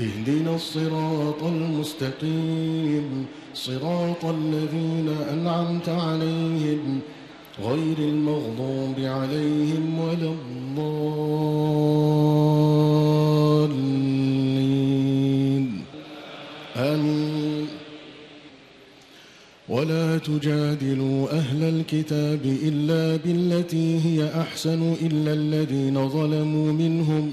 اهدنا الصراط المستقيم صراط الذين أنعمت عليهم غير المغضوب عليهم ولا الضالين. آمين. ولا تجادلوا أهل الكتاب إلا بالتي هي أحسن إلا الذين ظلموا منهم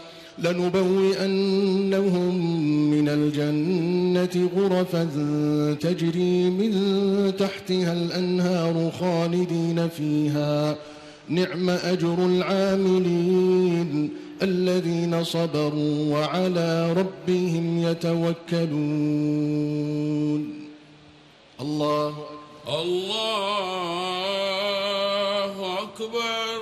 لنبوئنهم من الجنة غرفا تجري من تحتها الأنهار خالدين فيها. نعم أجر العاملين الذين صبروا وعلى ربهم يتوكلون. الله أكبر. الله أكبر.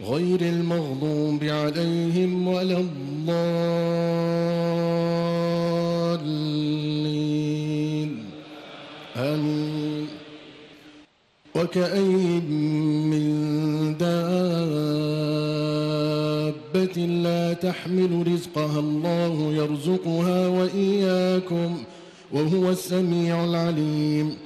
غير المغضوب عليهم ولا الضالين. آمين. وكأين من دابة لا تحمل رزقها الله يرزقها وإياكم وهو السميع العليم.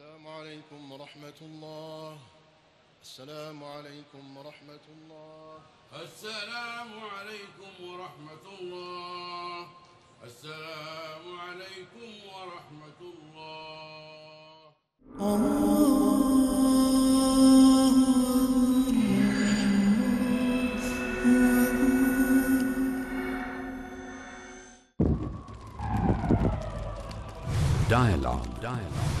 السلام عليكم ورحمة الله السلام عليكم ورحمة الله السلام عليكم ورحمة الله السلام عليكم ورحمة الله Dialogue. Dialogue.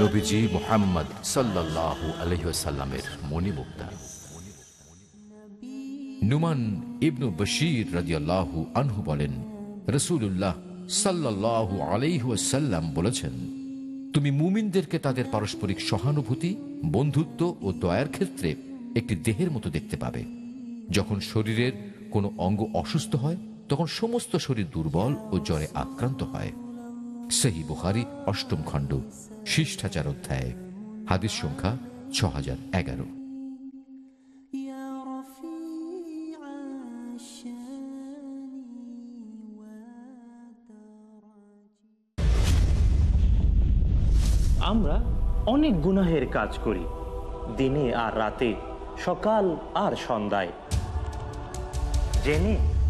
নবীজি মোহাম্মদ সাল্লাহ আলহিসাল্লামের মণিমুক্তা। নুমান ইবনু বশির রাজিয়াল্লাহু আনহু বলেন রসুল্লাহ সাল্লাহু আলাইহাল্লাম বলেছেন, তুমি মুমিনদেরকে তাদের পারস্পরিক সহানুভূতি, বন্ধুত্ব ও দয়ার ক্ষেত্রে একটি দেহের মতো দেখতে পাবে। যখন শরীরের কোনো অঙ্গ অসুস্থ হয়, তখন সমস্ত শরীর দুর্বল ও জ্বরে আক্রান্ত হয়। সেই বুহারি অষ্টম খণ্ড শিষ্টাচার অধ্যায় হাদিস সংখ্যা ছ হাজার এগারো আমরা অনেক গুনাহের কাজ করি দিনে আর রাতে সকাল আর সন্ধ্যায়। জেনে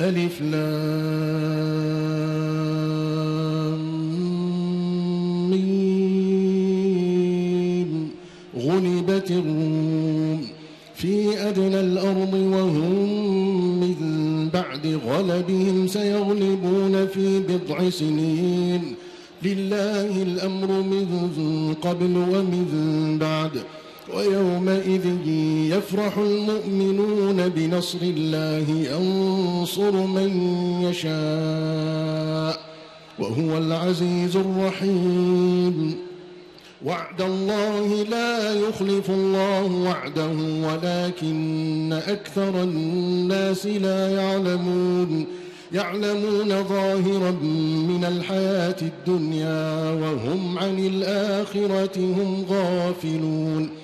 ألف لام غلبت الروم في أدنى الأرض وهم من بعد غلبهم سيغلبون في بضع سنين. لله الأمر من قبل ومن بعد. ويومئذ يفرح المؤمنون بنصر الله ينصر من يشاء وهو العزيز الرحيم. وعد الله لا يخلف الله وعده ولكن أكثر الناس لا يعلمون. يعلمون ظاهرا من الحياة الدنيا وهم عن الآخرة هم غافلون.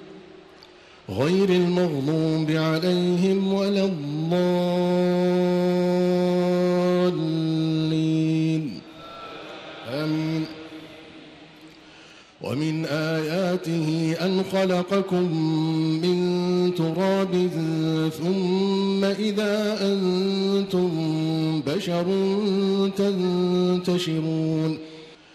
غير المغضوب عليهم ولا الضالين. آمين. ومن آياته أن خلقكم من تراب ثم إذا أنتم بشر تنتشرون.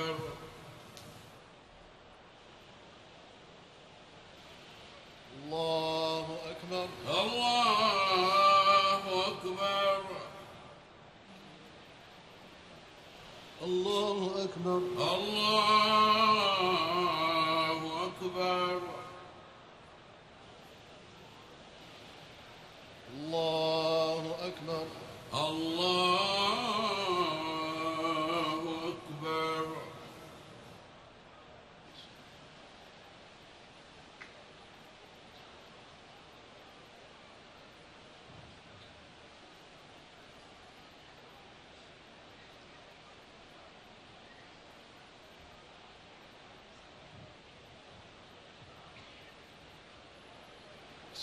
أكبر الله أكبر الله أكبر الله أكبر الله أكبر الله أكبر الله أكبر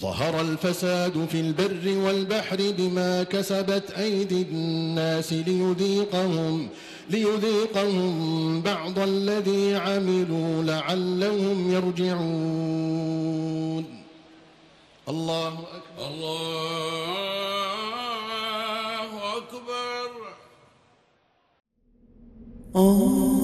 ظهر الفساد في البر والبحر بما كسبت أيدي الناس ليذيقهم ليذيقهم بعض الذي عملوا لعلهم يرجعون. الله أكبر. الله أكبر. الله